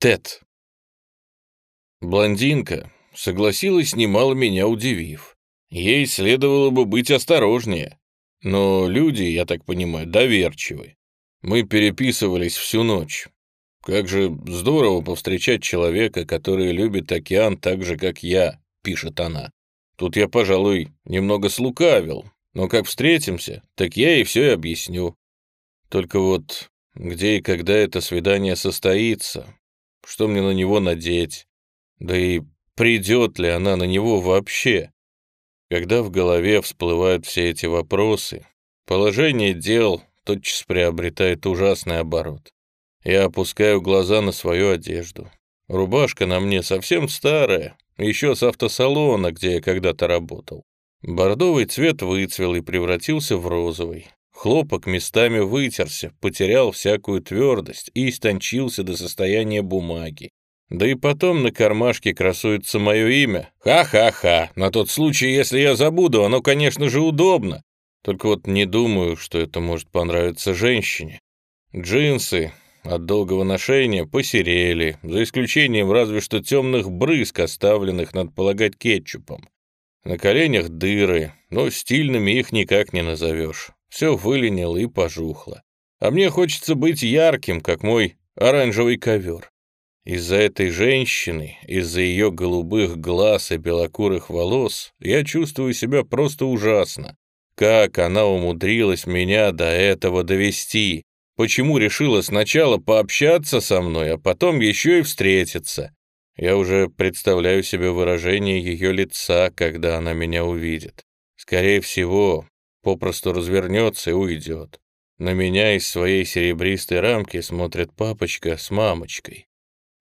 Тед. Блондинка согласилась, немало меня удивив. Ей следовало бы быть осторожнее. Но люди, я так понимаю, доверчивы. Мы переписывались всю ночь. Как же здорово повстречать человека, который любит океан так же, как я, пишет она. Тут я, пожалуй, немного слукавил, но как встретимся, так я ей все и объясню. Только вот где и когда это свидание состоится, что мне на него надеть, да и придет ли она на него вообще. Когда в голове всплывают все эти вопросы, положение дел тотчас приобретает ужасный оборот. Я опускаю глаза на свою одежду. Рубашка на мне совсем старая, еще с автосалона, где я когда-то работал. Бордовый цвет выцвел и превратился в розовый. Хлопок местами вытерся, потерял всякую твердость и истончился до состояния бумаги. Да и потом на кармашке красуется мое имя. Ха-ха-ха, на тот случай, если я забуду, оно, конечно же, удобно. Только вот не думаю, что это может понравиться женщине. Джинсы от долгого ношения посерели, за исключением разве что темных брызг, оставленных, надо полагать, кетчупом. На коленях дыры, но стильными их никак не назовешь. Все выленило и пожухло. А мне хочется быть ярким, как мой оранжевый ковер. Из-за этой женщины, из-за ее голубых глаз и белокурых волос, я чувствую себя просто ужасно. Как она умудрилась меня до этого довести? Почему решила сначала пообщаться со мной, а потом еще и встретиться? Я уже представляю себе выражение ее лица, когда она меня увидит. Скорее всего, попросту развернется и уйдет. На меня из своей серебристой рамки смотрит папочка с мамочкой.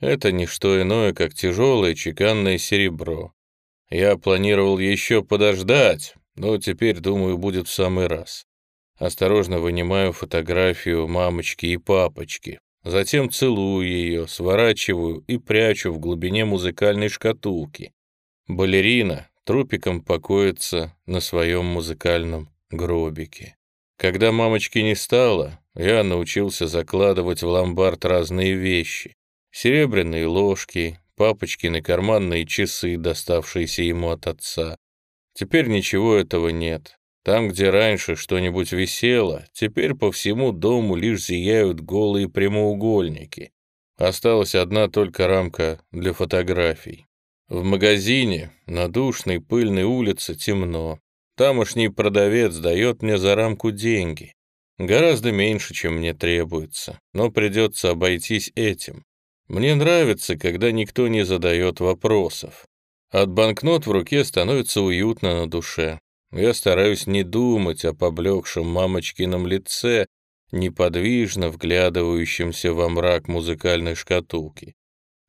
Это не что иное, как тяжелое чеканное серебро. Я планировал еще подождать, но теперь, думаю, будет в самый раз. Осторожно вынимаю фотографию мамочки и папочки. Затем целую ее, сворачиваю и прячу в глубине музыкальной шкатулки. Балерина трупиком покоится на своем музыкальном гробике. Когда мамочки не стало, я научился закладывать в ломбард разные вещи. Серебряные ложки, папочкины карманные часы, доставшиеся ему от отца. Теперь ничего этого нет. Там, где раньше что-нибудь висело, теперь по всему дому лишь зияют голые прямоугольники. Осталась одна только рамка для фотографий. В магазине на душной пыльной улице темно. Тамошний продавец дает мне за рамку деньги. Гораздо меньше, чем мне требуется, но придется обойтись этим. Мне нравится, когда никто не задает вопросов. От банкнот в руке становится уютно на душе. Я стараюсь не думать о поблекшем мамочкином лице, неподвижно вглядывающемся во мрак музыкальной шкатулки.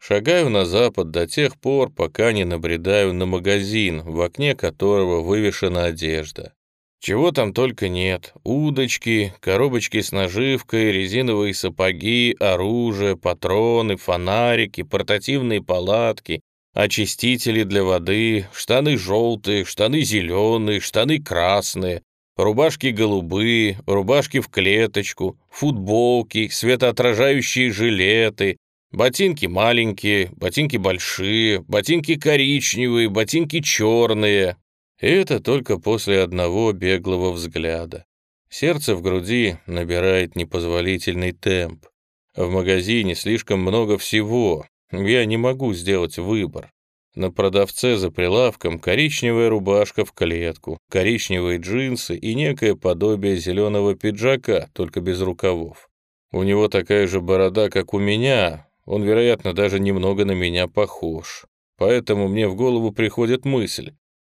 Шагаю на запад до тех пор, пока не набредаю на магазин, в окне которого вывешена одежда. Чего там только нет. Удочки, коробочки с наживкой, резиновые сапоги, оружие, патроны, фонарики, портативные палатки, очистители для воды, штаны желтые, штаны зеленые, штаны красные, рубашки голубые, рубашки в клеточку, футболки, светоотражающие жилеты, ботинки маленькие, ботинки большие, ботинки коричневые, ботинки черные. И это только после одного беглого взгляда. Сердце в груди набирает непозволительный темп. В магазине слишком много всего, я не могу сделать выбор. На продавце за прилавком коричневая рубашка в клетку, коричневые джинсы и некое подобие зеленого пиджака, только без рукавов. У него такая же борода, как у меня, он, вероятно, даже немного на меня похож. Поэтому мне в голову приходит мысль.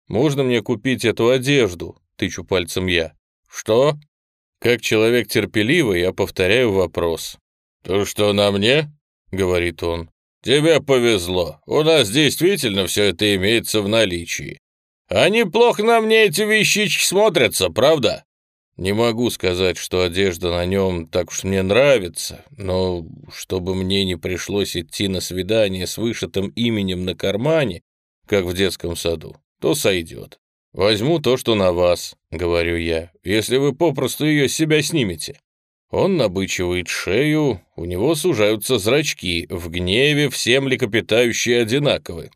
«Можно мне купить эту одежду?» — тычу пальцем я. «Что?» Как человек терпеливый, я повторяю вопрос. «То, что на мне?» — говорит он. «Тебе повезло. У нас действительно все это имеется в наличии. А неплохо на мне эти вещички смотрятся, правда?» Не могу сказать, что одежда на нем так уж мне нравится, но чтобы мне не пришлось идти на свидание с вышитым именем на кармане, как в детском саду, то сойдет. Возьму то, что на вас, говорю я, если вы попросту ее с себя снимете. Он набычивает шею, у него сужаются зрачки, в гневе все млекопитающие одинаковы.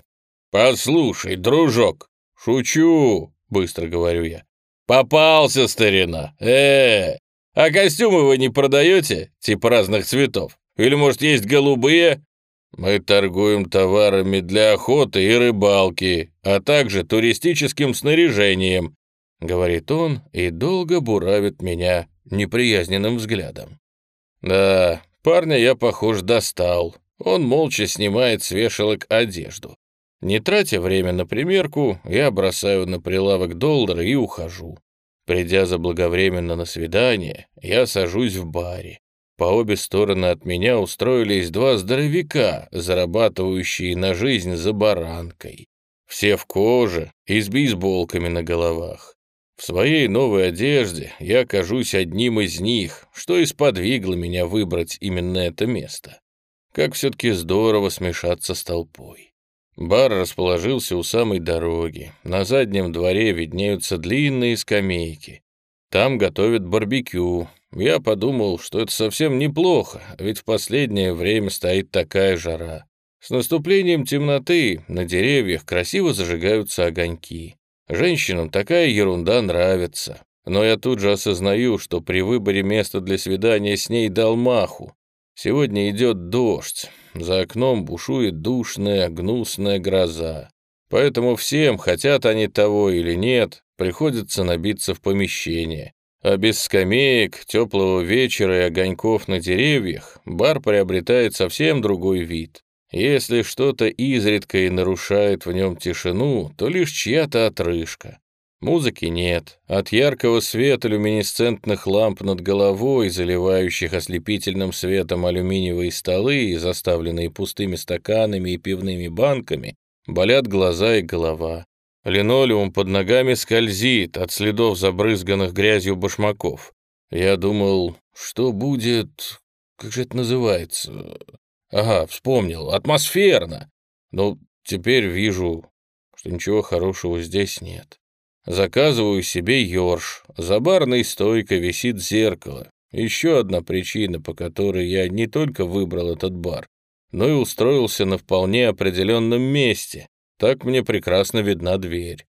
«Послушай, дружок!» «Шучу!» — быстро говорю я. «Попался, старина! э, А костюмы вы не продаете? Типа разных цветов? Или, может, есть голубые?» «Мы торгуем товарами для охоты и рыбалки, а также туристическим снаряжением», — говорит он и долго буравит меня неприязненным взглядом. «Да, парня я, похож, достал. Он молча снимает с вешалок одежду. Не тратя время на примерку, я бросаю на прилавок доллары и ухожу. Придя заблаговременно на свидание, я сажусь в баре. По обе стороны от меня устроились два здоровяка, зарабатывающие на жизнь за баранкой. Все в коже и с бейсболками на головах. В своей новой одежде я кажусь одним из них, что и сподвигло меня выбрать именно это место. Как все-таки здорово смешаться с толпой. Бар расположился у самой дороги. На заднем дворе виднеются длинные скамейки. Там готовят барбекю. Я подумал, что это совсем неплохо, ведь в последнее время стоит такая жара. С наступлением темноты на деревьях красиво зажигаются огоньки. Женщинам такая ерунда нравится. Но я тут же осознаю, что при выборе места для свидания с ней дал маху. Сегодня идет дождь, за окном бушует душная, гнусная гроза. Поэтому всем, хотят они того или нет, приходится набиться в помещение. А без скамеек, теплого вечера и огоньков на деревьях бар приобретает совсем другой вид. Если что-то изредка и нарушает в нем тишину, то лишь чья-то отрыжка. Музыки нет. От яркого света люминесцентных ламп над головой, заливающих ослепительным светом алюминиевые столы, заставленные пустыми стаканами и пивными банками, болят глаза и голова. Линолеум под ногами скользит от следов забрызганных грязью башмаков. Я думал, что будет... Как же это называется? Ага, вспомнил. Атмосферно. Но теперь вижу, что ничего хорошего здесь нет. Заказываю себе ёрш. За барной стойкой висит зеркало. Еще одна причина, по которой я не только выбрал этот бар, но и устроился на вполне определенном месте. Так мне прекрасно видна дверь.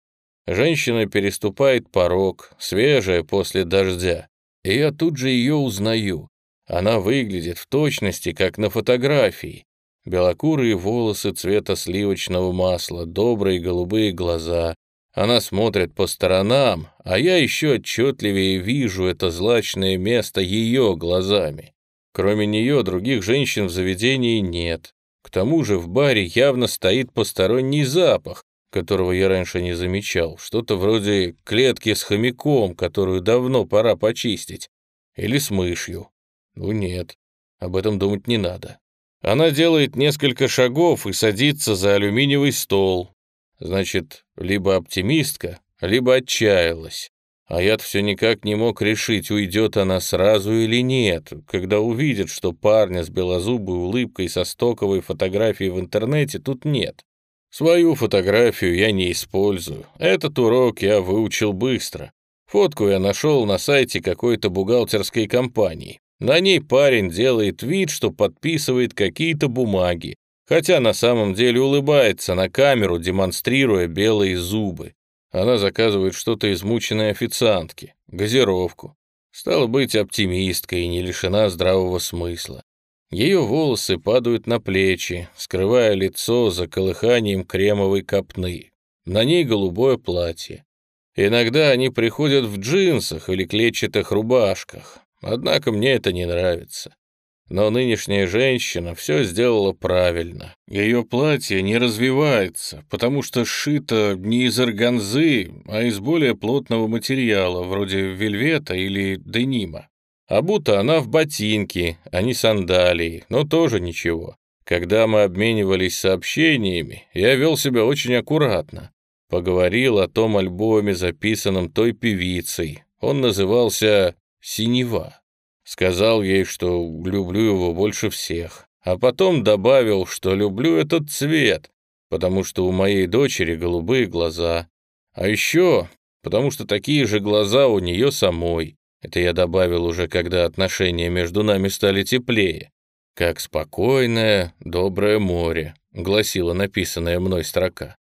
Женщина переступает порог, свежая после дождя, и я тут же ее узнаю. Она выглядит в точности, как на фотографии. Белокурые волосы цвета сливочного масла, добрые голубые глаза, она смотрит по сторонам, а я еще отчетливее вижу это злачное место ее глазами. Кроме нее других женщин в заведении нет. К тому же в баре явно стоит посторонний запах, которого я раньше не замечал, что-то вроде клетки с хомяком, которую давно пора почистить, или с мышью. Ну нет, об этом думать не надо. Она делает несколько шагов и садится за алюминиевый стол, Значит, либо оптимистка, либо отчаялась. А я-то все никак не мог решить, уйдет она сразу или нет, когда увидит, что парня с белозубой улыбкой со стоковой фотографией в интернете тут нет. Свою фотографию я не использую. Этот урок я выучил быстро. Фотку я нашел на сайте какой-то бухгалтерской компании. На ней парень делает вид, что подписывает какие-то бумаги, хотя на самом деле улыбается на камеру, демонстрируя белые зубы. Она заказывает что-то измученной официантке, газировку. Стала быть оптимисткой и не лишена здравого смысла. Ее волосы падают на плечи, скрывая лицо за колыханием кремовой копны. На ней голубое платье. Иногда они приходят в джинсах или клетчатых рубашках, однако мне это не нравится. Но нынешняя женщина все сделала правильно. Ее платье не развивается, потому что сшито не из органзы, а из более плотного материала, вроде вельвета или денима. А будто она в ботинки, а не сандалии, но тоже ничего. Когда мы обменивались сообщениями, я вел себя очень аккуратно. Поговорил о том альбоме, записанном той певицей. Он назывался «Синева». Сказал ей, что люблю его больше всех, а потом добавил, что люблю этот цвет, потому что у моей дочери голубые глаза. А еще потому что такие же глаза у нее самой. Это я добавил уже, когда отношения между нами стали теплее. «Как спокойное, доброе море», — гласила написанная мной строка.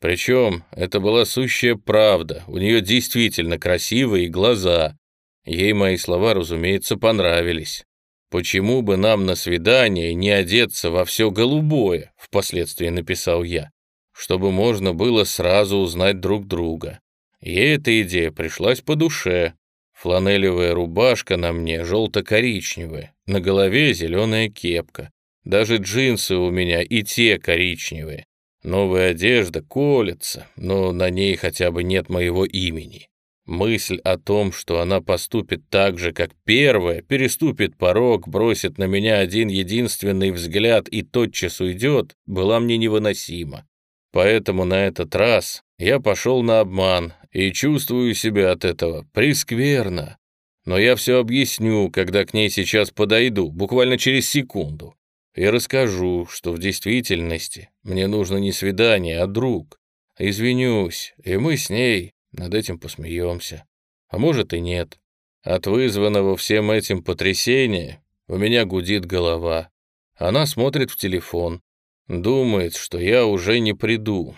Причем это была сущая правда, у нее действительно красивые глаза. Ей мои слова, разумеется, понравились. «Почему бы нам на свидание не одеться во все голубое?» — впоследствии написал я, чтобы можно было сразу узнать друг друга. Ей эта идея пришлась по душе. Фланелевая рубашка на мне желто-коричневая, на голове зеленая кепка. Даже джинсы у меня и те коричневые. Новая одежда колется, но на ней хотя бы нет моего имени. Мысль о том, что она поступит так же, как первая, переступит порог, бросит на меня один единственный взгляд и тотчас уйдет, была мне невыносима. Поэтому на этот раз я пошел на обман и чувствую себя от этого прескверно. Но я все объясню, когда к ней сейчас подойду, буквально через секунду, и расскажу, что в действительности мне нужно не свидание, а друг. Извинюсь, и мы с ней над этим посмеемся. А может и нет. От вызванного всем этим потрясения у меня гудит голова. Она смотрит в телефон. Думает, что я уже не приду.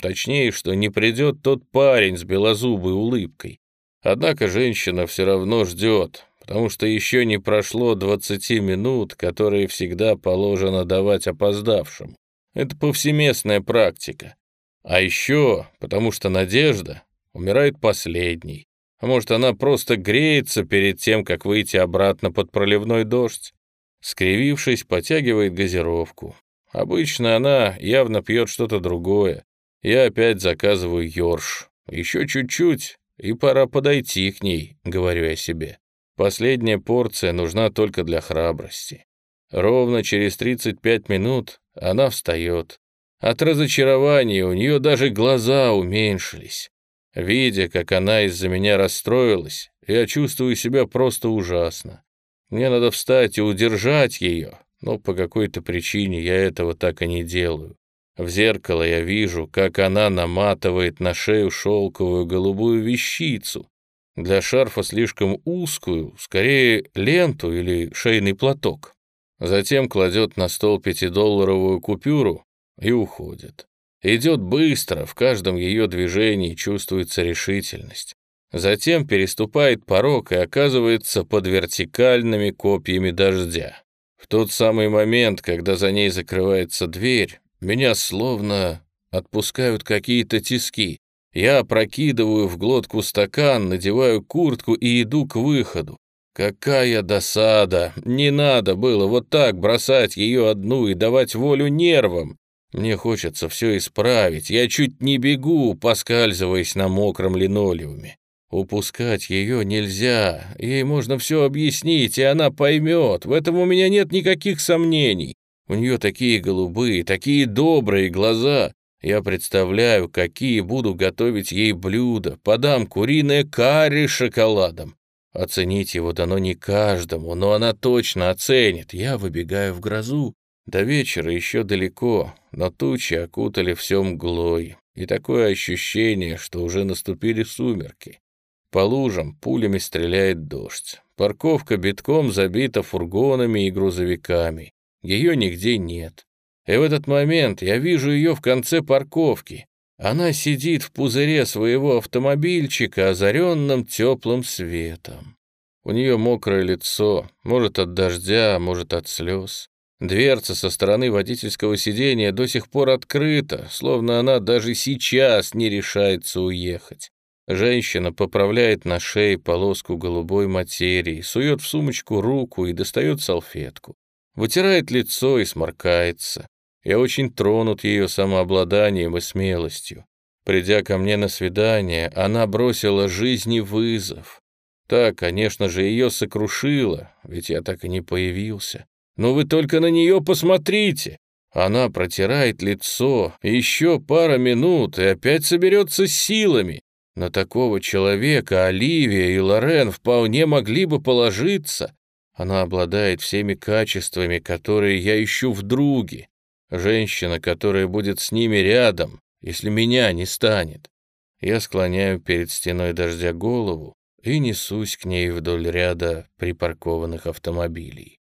Точнее, что не придет тот парень с белозубой улыбкой. Однако женщина все равно ждет, потому что еще не прошло 20 минут, которые всегда положено давать опоздавшим. Это повсеместная практика. А еще потому что надежда умирает последней. А может, она просто греется перед тем, как выйти обратно под проливной дождь? Скривившись, потягивает газировку. Обычно она явно пьет что-то другое. Я опять заказываю ёрш. Еще чуть-чуть, и пора подойти к ней, говорю я себе. Последняя порция нужна только для храбрости. Ровно через 35 минут она встает. От разочарования у нее даже глаза уменьшились. Видя, как она из-за меня расстроилась, я чувствую себя просто ужасно. Мне надо встать и удержать ее, но по какой-то причине я этого так и не делаю. В зеркало я вижу, как она наматывает на шею шелковую голубую вещицу, для шарфа слишком узкую, скорее ленту или шейный платок. Затем кладет на стол пятидолларовую купюру и уходит. Идет быстро, в каждом ее движении чувствуется решительность. Затем переступает порог и оказывается под вертикальными копьями дождя. В тот самый момент, когда за ней закрывается дверь, меня словно отпускают какие-то тиски. Я прокидываю в глотку стакан, надеваю куртку и иду к выходу. Какая досада! Не надо было вот так бросать ее одну и давать волю нервам. Мне хочется все исправить. Я чуть не бегу, поскальзываясь на мокром линолеуме. Упускать ее нельзя. Ей можно все объяснить, и она поймет. В этом у меня нет никаких сомнений. У нее такие голубые, такие добрые глаза. Я представляю, какие буду готовить ей блюда. Подам куриное карри с шоколадом. Оценить его дано не каждому, но она точно оценит. Я выбегаю в грозу. До вечера еще далеко, но тучи окутали все мглой, и такое ощущение, что уже наступили сумерки. По лужам пулями стреляет дождь. Парковка битком забита фургонами и грузовиками. Ее нигде нет. И в этот момент я вижу ее в конце парковки. Она сидит в пузыре своего автомобильчика, озаренным теплым светом. У нее мокрое лицо, может от дождя, может от слез. Дверца со стороны водительского сидения до сих пор открыта, словно она даже сейчас не решается уехать. Женщина поправляет на шее полоску голубой материи, сует в сумочку руку и достает салфетку. Вытирает лицо и сморкается. Я очень тронут ее самообладанием и смелостью. Придя ко мне на свидание, она бросила жизни вызов. Так, конечно же, ее сокрушило, ведь я так и не появился. Но вы только на нее посмотрите. Она протирает лицо, еще пара минут и опять соберется силами. На такого человека Оливия и Лорен вполне могли бы положиться. Она обладает всеми качествами, которые я ищу в друге. Женщина, которая будет с ними рядом, если меня не станет. Я склоняю перед стеной дождя голову и несусь к ней вдоль ряда припаркованных автомобилей.